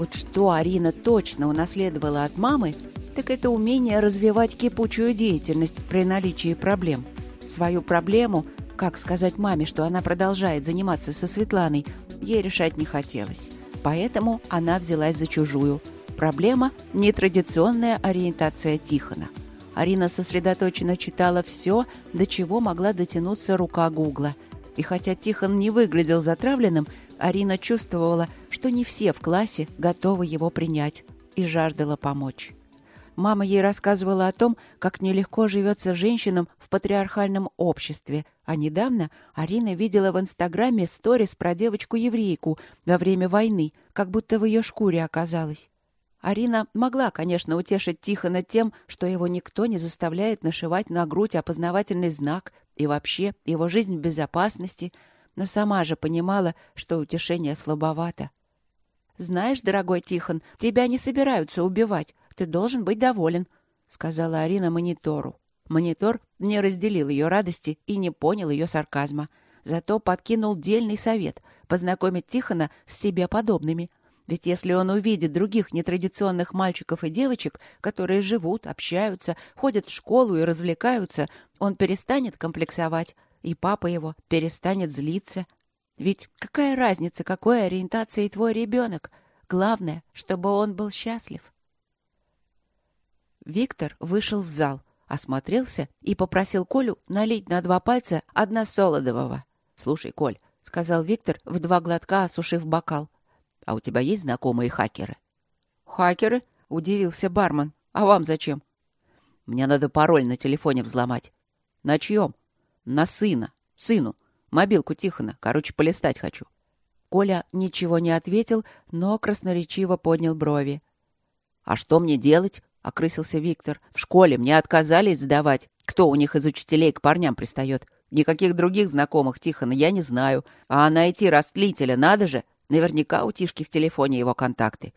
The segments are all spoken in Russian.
Вот что Арина точно унаследовала от мамы, так это умение развивать кипучую деятельность при наличии проблем. Свою проблему, как сказать маме, что она продолжает заниматься со Светланой, ей решать не хотелось. Поэтому она взялась за чужую. Проблема – нетрадиционная ориентация Тихона. Арина сосредоточенно читала все, до чего могла дотянуться рука Гугла. И хотя Тихон не выглядел затравленным, Арина чувствовала, что не все в классе готовы его принять, и жаждала помочь. Мама ей рассказывала о том, как нелегко живется женщинам в патриархальном обществе, а недавно Арина видела в Инстаграме сторис про девочку-еврейку во время войны, как будто в ее шкуре оказалась. Арина могла, конечно, утешить Тихона тем, что его никто не заставляет нашивать на грудь опознавательный знак и вообще его жизнь в безопасности, но сама же понимала, что утешение слабовато. «Знаешь, дорогой Тихон, тебя не собираются убивать. Ты должен быть доволен», — сказала Арина монитору. Монитор не разделил ее радости и не понял ее сарказма. Зато подкинул дельный совет — познакомить Тихона с себе подобными — ведь если он увидит других нетрадиционных мальчиков и девочек, которые живут, общаются, ходят в школу и развлекаются, он перестанет комплексовать, и папа его перестанет злиться. Ведь какая разница, какой ориентации твой ребенок? Главное, чтобы он был счастлив. Виктор вышел в зал, осмотрелся и попросил Колю налить на два пальца одна солодового. «Слушай, Коль», — сказал Виктор, в два глотка осушив бокал, — а у тебя есть знакомые хакеры? Хакеры? Удивился бармен. А вам зачем? Мне надо пароль на телефоне взломать. На чьем? На сына. Сыну. Мобилку Тихона. Короче, полистать хочу. Коля ничего не ответил, но красноречиво поднял брови. «А что мне делать?» — окрысился Виктор. «В школе мне отказались сдавать. Кто у них из учителей к парням пристает? Никаких других знакомых Тихона я не знаю. А найти растлителя надо же. Наверняка у Тишки в телефоне его контакты.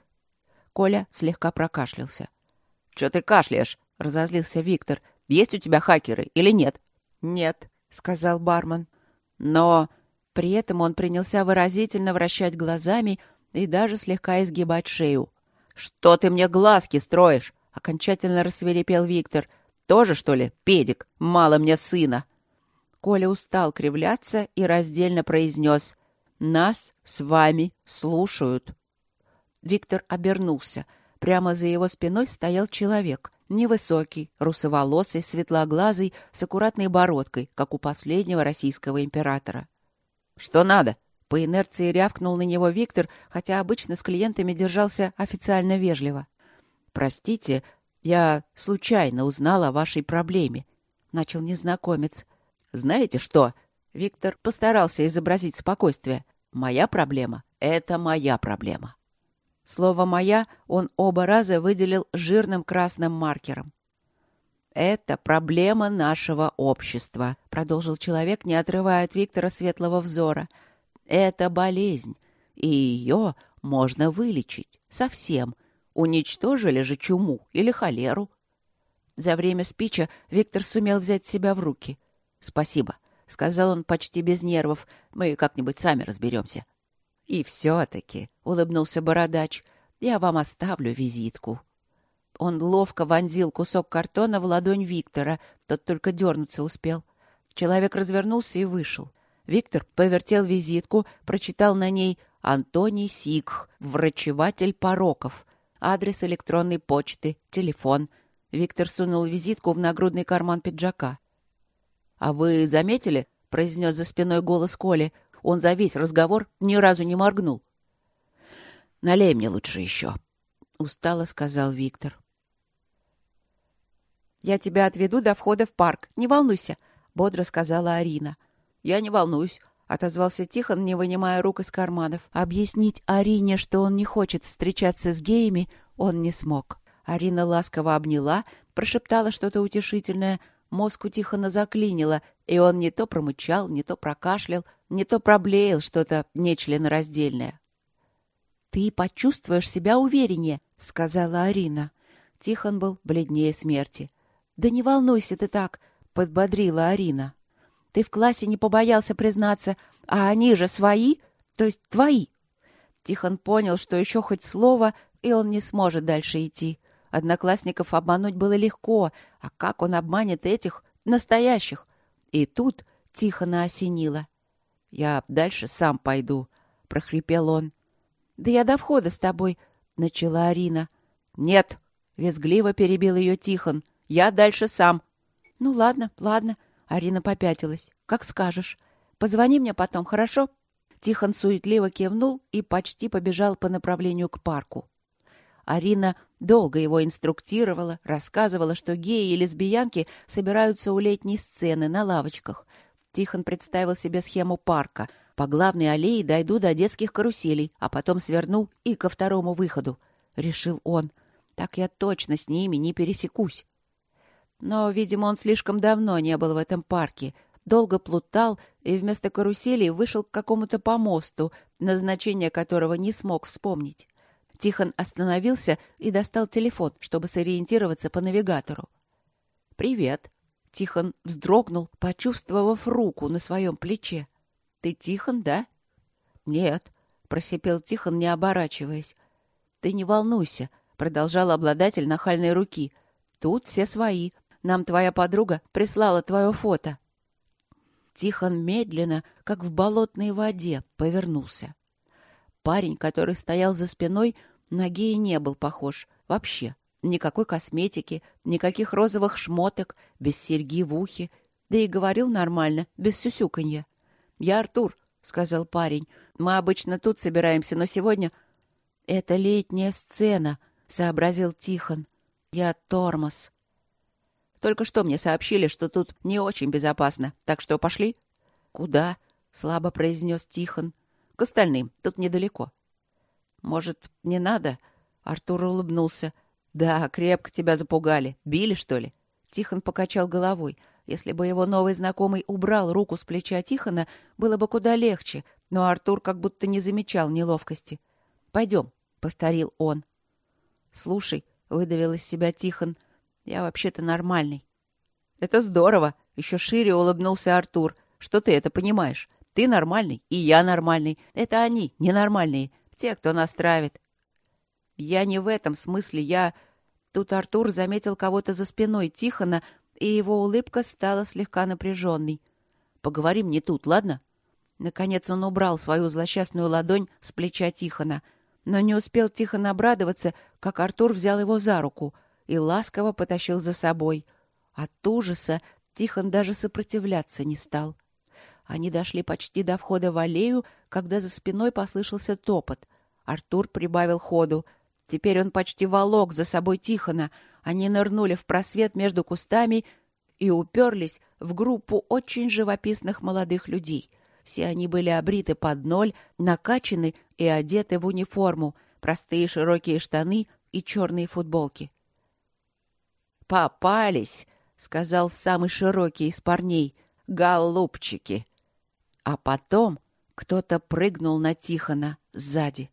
Коля слегка прокашлялся. — Чё ты кашляешь? — разозлился Виктор. — Есть у тебя хакеры или нет? — Нет, — сказал бармен. — Но... При этом он принялся выразительно вращать глазами и даже слегка изгибать шею. — Что ты мне глазки строишь? — окончательно рассверепел Виктор. — Тоже, что ли, педик? Мало мне сына. Коля устал кривляться и раздельно произнес — нас с вами слушают. Виктор обернулся. Прямо за его спиной стоял человек. Невысокий, русоволосый, светлоглазый, с аккуратной бородкой, как у последнего российского императора. «Что надо?» По инерции рявкнул на него Виктор, хотя обычно с клиентами держался официально вежливо. «Простите, я случайно узнал о вашей проблеме», — начал незнакомец. «Знаете что?» Виктор постарался изобразить спокойствие. Моя проблема — это моя проблема. Слово «моя» он оба раза выделил жирным красным маркером. «Это проблема нашего общества», — продолжил человек, не отрывая от Виктора светлого взора. «Это болезнь, и ее можно вылечить. Совсем. Уничтожили же чуму или холеру». За время спича Виктор сумел взять себя в руки. «Спасибо. — сказал он почти без нервов. «Мы как-нибудь сами разберемся». «И все-таки», — улыбнулся бородач, — «я вам оставлю визитку». Он ловко вонзил кусок картона в ладонь Виктора. Тот только дернуться успел. Человек развернулся и вышел. Виктор повертел визитку, прочитал на ней «Антоний Сикх, врачеватель пороков», адрес электронной почты, телефон. Виктор сунул визитку в нагрудный карман пиджака. «А вы заметили?» — произнес за спиной голос Коли. Он за весь разговор ни разу не моргнул. «Налей мне лучше еще», — устало сказал Виктор. «Я тебя отведу до входа в парк. Не волнуйся», — бодро сказала Арина. «Я не волнуюсь», — отозвался Тихон, не вынимая рук из карманов. Объяснить Арине, что он не хочет встречаться с геями, он не смог. Арина ласково обняла, прошептала что-то утешительное — Мозг у заклинило, и он не то промычал, не то прокашлял, не то проблеял что-то нечленораздельное. «Ты почувствуешь себя увереннее», — сказала Арина. Тихон был бледнее смерти. «Да не волнуйся ты так», — подбодрила Арина. «Ты в классе не побоялся признаться, а они же свои, то есть твои». Тихон понял, что еще хоть слово, и он не сможет дальше идти. Одноклассников обмануть было легко, а как он обманет этих, настоящих? И тут Тихона осенило. «Я дальше сам пойду», — прохрипел он. «Да я до входа с тобой», — начала Арина. «Нет», — визгливо перебил ее Тихон. «Я дальше сам». «Ну ладно, ладно», — Арина попятилась. «Как скажешь. Позвони мне потом, хорошо?» Тихон суетливо кивнул и почти побежал по направлению к парку. Арина долго его инструктировала, рассказывала, что геи и лесбиянки собираются у летней сцены на лавочках. Тихон представил себе схему парка. По главной аллее дойду до детских каруселей, а потом сверну и ко второму выходу. Решил он. Так я точно с ними не пересекусь. Но, видимо, он слишком давно не был в этом парке. Долго плутал и вместо карусели вышел к какому-то помосту, назначение которого не смог вспомнить. Тихон остановился и достал телефон, чтобы сориентироваться по навигатору. «Привет». Тихон вздрогнул, почувствовав руку на своем плече. «Ты Тихон, да?» «Нет», — просипел Тихон, не оборачиваясь. «Ты не волнуйся», — продолжал обладатель нахальной руки. «Тут все свои. Нам твоя подруга прислала твое фото». Тихон медленно, как в болотной воде, повернулся. Парень, который стоял за спиной, на гея не был похож. Вообще. Никакой косметики, никаких розовых шмоток, без серьги в ухе. Да и говорил нормально, без сюсюканья. «Я Артур», — сказал парень. «Мы обычно тут собираемся, но сегодня...» «Это летняя сцена», — сообразил Тихон. «Я тормоз». «Только что мне сообщили, что тут не очень безопасно, так что пошли?» «Куда?» — слабо произнес Тихон. «К остальным, тут недалеко». «Может, не надо?» Артур улыбнулся. «Да, крепко тебя запугали. Били, что ли?» Тихон покачал головой. Если бы его новый знакомый убрал руку с плеча Тихона, было бы куда легче, но Артур как будто не замечал неловкости. «Пойдем», — повторил он. «Слушай», — выдавил из себя Тихон, — «я вообще-то нормальный». «Это здорово», — еще шире улыбнулся Артур. «Что ты это понимаешь? Ты нормальный, и я нормальный. Это они, ненормальные. Те, кто нас травит. Я не в этом смысле, я... Тут Артур заметил кого-то за спиной Тихона, и его улыбка стала слегка напряженной. «Поговорим не тут, ладно?» Наконец он убрал свою злосчастную ладонь с плеча Тихона. Но не успел Тихон обрадоваться, как Артур взял его за руку и ласково потащил за собой. От ужаса Тихон даже сопротивляться не стал. Они дошли почти до входа в аллею, когда за спиной послышался топот. Артур прибавил ходу. Теперь он почти волок за собой Тихона. Они нырнули в просвет между кустами и уперлись в группу очень живописных молодых людей. Все они были обриты под ноль, накачаны и одеты в униформу, простые широкие штаны и черные футболки. «Попались!» — сказал самый широкий из парней. «Голубчики!» А потом кто-то прыгнул на Тихона сзади.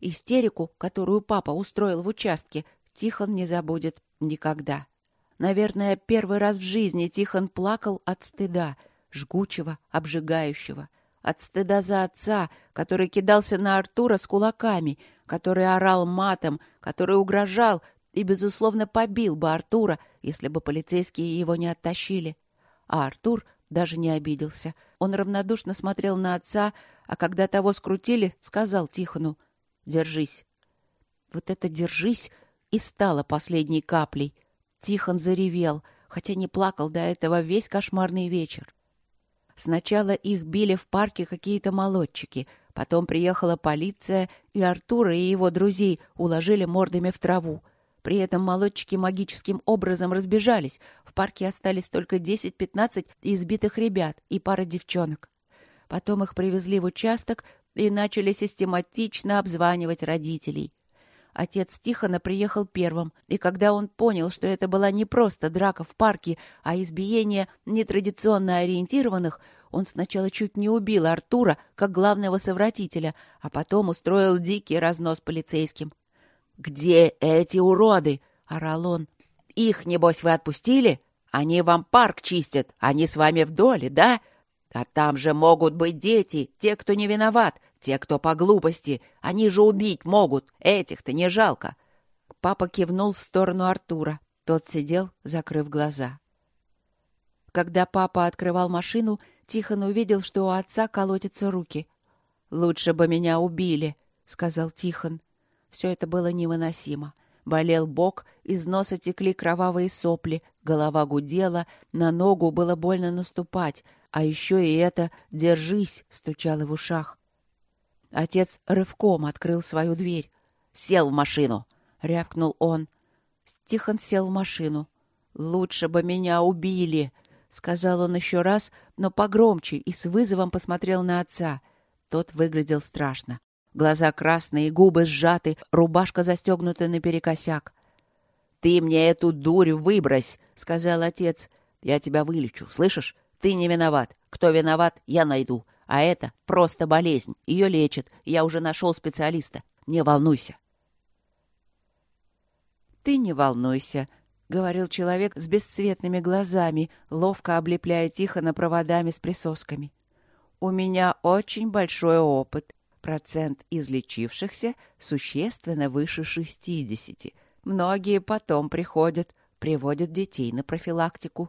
Истерику, которую папа устроил в участке, Тихон не забудет никогда. Наверное, первый раз в жизни Тихон плакал от стыда, жгучего, обжигающего. От стыда за отца, который кидался на Артура с кулаками, который орал матом, который угрожал и, безусловно, побил бы Артура, если бы полицейские его не оттащили. А Артур даже не обиделся. Он равнодушно смотрел на отца, а когда того скрутили, сказал Тихону «Держись». Вот это «держись» и стало последней каплей. Тихон заревел, хотя не плакал до этого весь кошмарный вечер. Сначала их били в парке какие-то молодчики, потом приехала полиция, и Артура и его друзей уложили мордами в траву — при этом молодчики магическим образом разбежались. В парке остались только 10-15 избитых ребят и пара девчонок. Потом их привезли в участок и начали систематично обзванивать родителей. Отец Тихона приехал первым, и когда он понял, что это была не просто драка в парке, а избиение нетрадиционно ориентированных, он сначала чуть не убил Артура как главного совратителя, а потом устроил дикий разнос полицейским. «Где эти уроды?» — орал он. «Их, небось, вы отпустили? Они вам парк чистят, они с вами в доле, да? А там же могут быть дети, те, кто не виноват, те, кто по глупости. Они же убить могут. Этих-то не жалко. Папа кивнул в сторону Артура. Тот сидел, закрыв глаза. Когда папа открывал машину, Тихон увидел, что у отца колотятся руки. «Лучше бы меня убили», — сказал Тихон. Все это было невыносимо. Болел бок, из носа текли кровавые сопли, голова гудела, на ногу было больно наступать, а еще и это «держись» стучало в ушах. Отец рывком открыл свою дверь. «Сел в машину!» — рявкнул он. Тихон сел в машину. «Лучше бы меня убили!» — сказал он еще раз, но погромче и с вызовом посмотрел на отца. Тот выглядел страшно. Глаза красные, губы сжаты, рубашка застегнута наперекосяк. «Ты мне эту дурь выбрось!» — сказал отец. «Я тебя вылечу, слышишь? Ты не виноват. Кто виноват, я найду. А это просто болезнь. Ее лечат. Я уже нашел специалиста. Не волнуйся». «Ты не волнуйся», — говорил человек с бесцветными глазами, ловко облепляя Тихона проводами с присосками. «У меня очень большой опыт. Процент излечившихся существенно выше 60. Многие потом приходят, приводят детей на профилактику.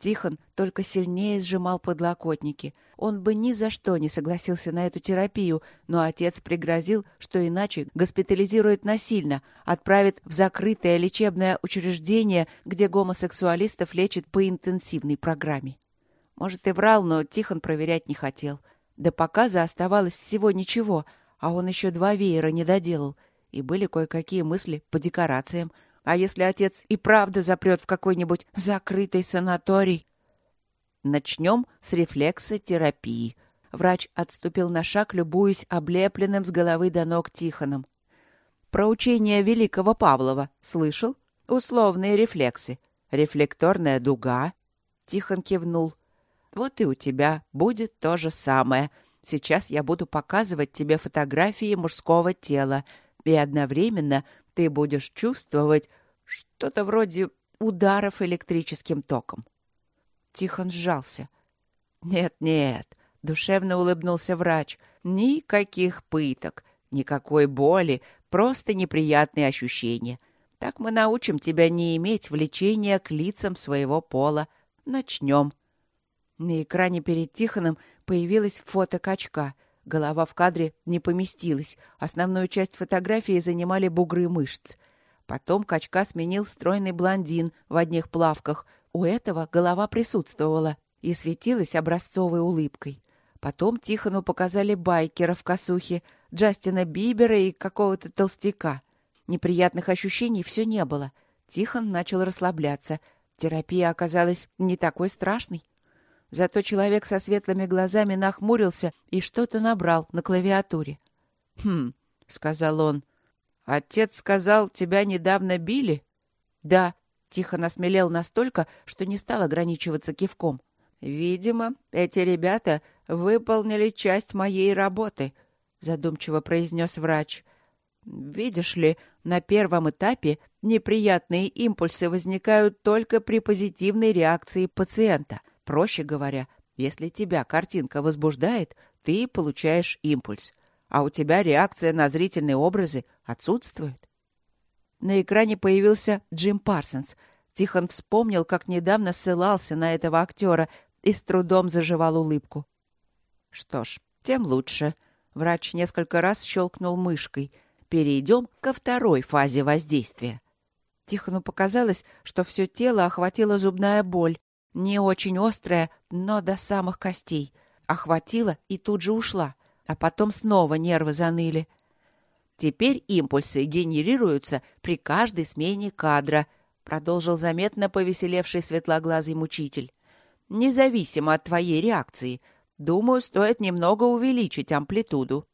Тихон только сильнее сжимал подлокотники. Он бы ни за что не согласился на эту терапию, но отец пригрозил, что иначе госпитализирует насильно, отправит в закрытое лечебное учреждение, где гомосексуалистов лечат по интенсивной программе. Может, и врал, но Тихон проверять не хотел. До показа оставалось всего ничего, а он еще два веера не доделал. И были кое-какие мысли по декорациям. А если отец и правда запрет в какой-нибудь закрытый санаторий? Начнем с рефлексотерапии. Врач отступил на шаг, любуясь облепленным с головы до ног Тихоном. Про учение великого Павлова слышал? Условные рефлексы. Рефлекторная дуга. Тихон кивнул. Вот и у тебя будет то же самое. Сейчас я буду показывать тебе фотографии мужского тела, и одновременно ты будешь чувствовать что-то вроде ударов электрическим током. Тихон сжался. «Нет-нет», — душевно улыбнулся врач, — «никаких пыток, никакой боли, просто неприятные ощущения. Так мы научим тебя не иметь влечения к лицам своего пола. Начнем». На экране перед Тихоном появилось фото качка. Голова в кадре не поместилась. Основную часть фотографии занимали бугры мышц. Потом качка сменил стройный блондин в одних плавках. У этого голова присутствовала и светилась образцовой улыбкой. Потом Тихону показали байкера в косухе, Джастина Бибера и какого-то толстяка. Неприятных ощущений все не было. Тихон начал расслабляться. Терапия оказалась не такой страшной. Зато человек со светлыми глазами нахмурился и что-то набрал на клавиатуре. «Хм», — сказал он. «Отец сказал, тебя недавно били?» «Да», — тихо насмелел настолько, что не стал ограничиваться кивком. «Видимо, эти ребята выполнили часть моей работы», — задумчиво произнес врач. «Видишь ли, на первом этапе неприятные импульсы возникают только при позитивной реакции пациента. Проще говоря, если тебя картинка возбуждает, ты получаешь импульс, а у тебя реакция на зрительные образы отсутствует. На экране появился Джим Парсонс. Тихон вспомнил, как недавно ссылался на этого актера и с трудом заживал улыбку. Что ж, тем лучше. Врач несколько раз щелкнул мышкой. Перейдем ко второй фазе воздействия. Тихону показалось, что все тело охватила зубная боль, не очень острая, но до самых костей. Охватила и тут же ушла. А потом снова нервы заныли. Теперь импульсы генерируются при каждой смене кадра, продолжил заметно повеселевший светлоглазый мучитель. Независимо от твоей реакции, думаю, стоит немного увеличить амплитуду.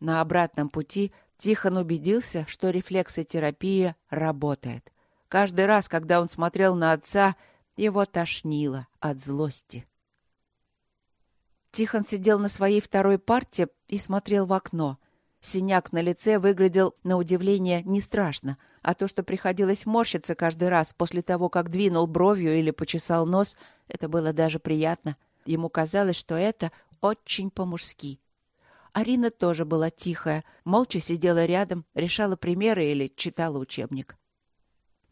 На обратном пути Тихон убедился, что рефлексотерапия работает. Каждый раз, когда он смотрел на отца, его тошнило от злости. Тихон сидел на своей второй парте и смотрел в окно. Синяк на лице выглядел, на удивление, не страшно, а то, что приходилось морщиться каждый раз после того, как двинул бровью или почесал нос, это было даже приятно. Ему казалось, что это очень по-мужски. Арина тоже была тихая, молча сидела рядом, решала примеры или читала учебник.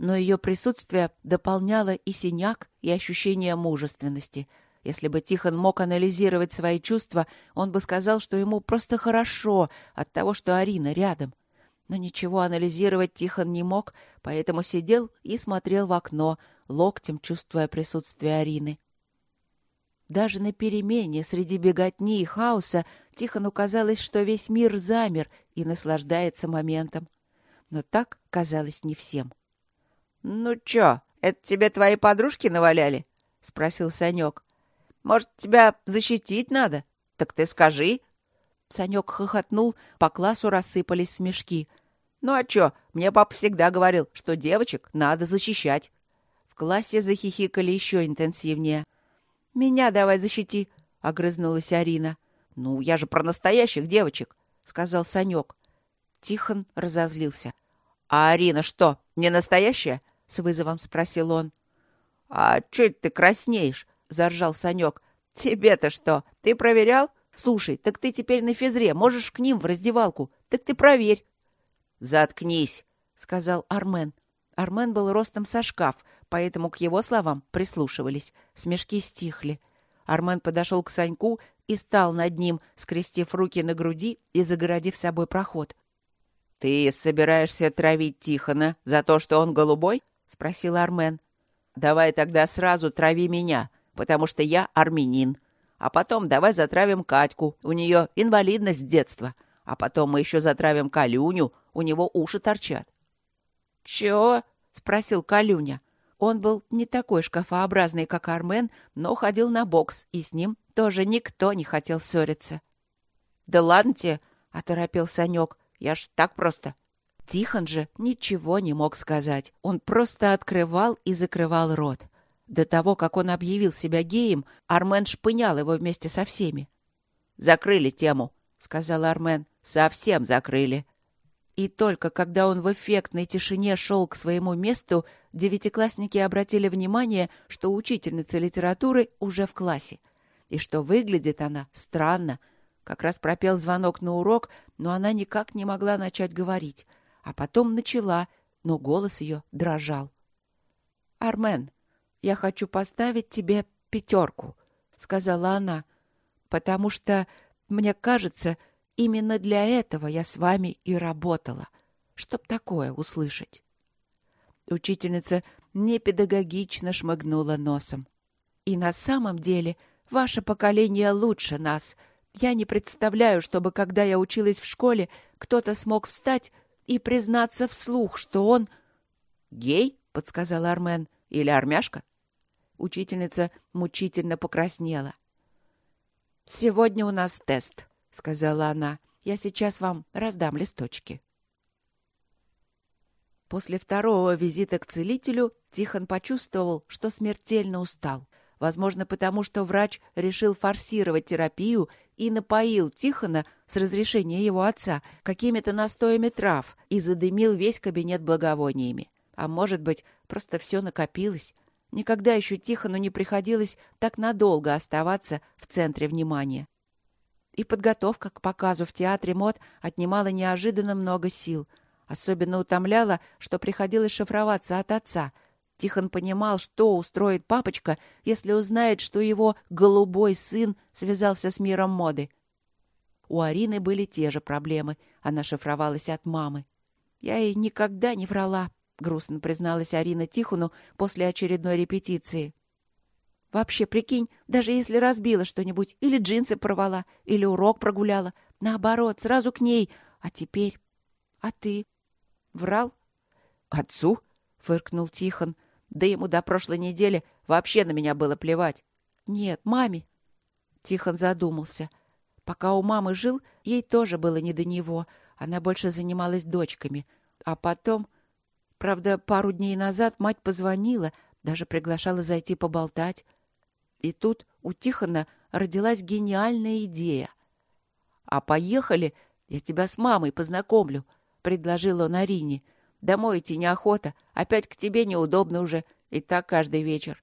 Но ее присутствие дополняло и синяк, и ощущение мужественности. Если бы Тихон мог анализировать свои чувства, он бы сказал, что ему просто хорошо от того, что Арина рядом. Но ничего анализировать Тихон не мог, поэтому сидел и смотрел в окно, локтем чувствуя присутствие Арины. Даже на перемене среди беготни и хаоса Тихону казалось, что весь мир замер и наслаждается моментом. Но так казалось не всем. — Ну чё, это тебе твои подружки наваляли? — спросил Санек. — Может, тебя защитить надо? Так ты скажи. Санек хохотнул, по классу рассыпались смешки. — Ну а чё, мне папа всегда говорил, что девочек надо защищать. В классе захихикали еще интенсивнее. «Меня давай защити!» — огрызнулась Арина. «Ну, я же про настоящих девочек!» — сказал Санек. Тихон разозлился. «А Арина что, не настоящая?» — с вызовом спросил он. «А чё ты краснеешь?» — заржал Санек. «Тебе-то что? Ты проверял? Слушай, так ты теперь на физре, можешь к ним в раздевалку. Так ты проверь». «Заткнись», — сказал Армен. Армен был ростом со шкаф, поэтому к его словам прислушивались. Смешки стихли. Армен подошел к Саньку и стал над ним, скрестив руки на груди и загородив собой проход. — Ты собираешься травить Тихона за то, что он голубой? — спросил Армен. — Давай тогда сразу трави меня, потому что я армянин. А потом давай затравим Катьку, у нее инвалидность с детства. А потом мы еще затравим Калюню, у него уши торчат. — Чего? — спросил Калюня. Он был не такой шкафообразный, как Армен, но ходил на бокс, и с ним тоже никто не хотел ссориться. — Да ладно тебе, — оторопел Санек, — я ж так просто. Тихон же ничего не мог сказать. Он просто открывал и закрывал рот. До того, как он объявил себя геем, Армен шпынял его вместе со всеми. «Закрыли тему», — сказал Армен. «Совсем закрыли». И только когда он в эффектной тишине шел к своему месту, девятиклассники обратили внимание, что учительница литературы уже в классе. И что выглядит она странно. Как раз пропел звонок на урок, но она никак не могла начать говорить. А потом начала, но голос ее дрожал. «Армен, я хочу поставить тебе пятерку», — сказала она, «потому что, мне кажется, — Именно для этого я с вами и работала, чтоб такое услышать. Учительница непедагогично шмыгнула носом. И на самом деле ваше поколение лучше нас. Я не представляю, чтобы, когда я училась в школе, кто-то смог встать и признаться вслух, что он... «Гей?» — подсказал Армен. «Или армяшка?» Учительница мучительно покраснела. «Сегодня у нас тест», — сказала она. «Я сейчас вам раздам листочки». После второго визита к целителю Тихон почувствовал, что смертельно устал. Возможно, потому что врач решил форсировать терапию и напоил Тихона с разрешения его отца какими-то настоями трав и задымил весь кабинет благовониями. А может быть, просто все накопилось. Никогда еще Тихону не приходилось так надолго оставаться в центре внимания. И подготовка к показу в театре мод отнимала неожиданно много сил. Особенно утомляла, что приходилось шифроваться от отца. Тихон понимал, что устроит папочка, если узнает, что его голубой сын связался с миром моды. У Арины были те же проблемы. Она шифровалась от мамы. «Я ей никогда не врала», — грустно призналась Арина Тихону после очередной репетиции. Вообще, прикинь, даже если разбила что-нибудь, или джинсы порвала, или урок прогуляла, наоборот, сразу к ней. А теперь... А ты? Врал? Отцу? Фыркнул Тихон. Да ему до прошлой недели вообще на меня было плевать. Нет, маме. Тихон задумался. Пока у мамы жил, ей тоже было не до него. Она больше занималась дочками. А потом... Правда, пару дней назад мать позвонила, даже приглашала зайти поболтать. И тут у Тихона родилась гениальная идея. «А поехали, я тебя с мамой познакомлю», — предложил он Арине. «Домой идти неохота, опять к тебе неудобно уже, и так каждый вечер».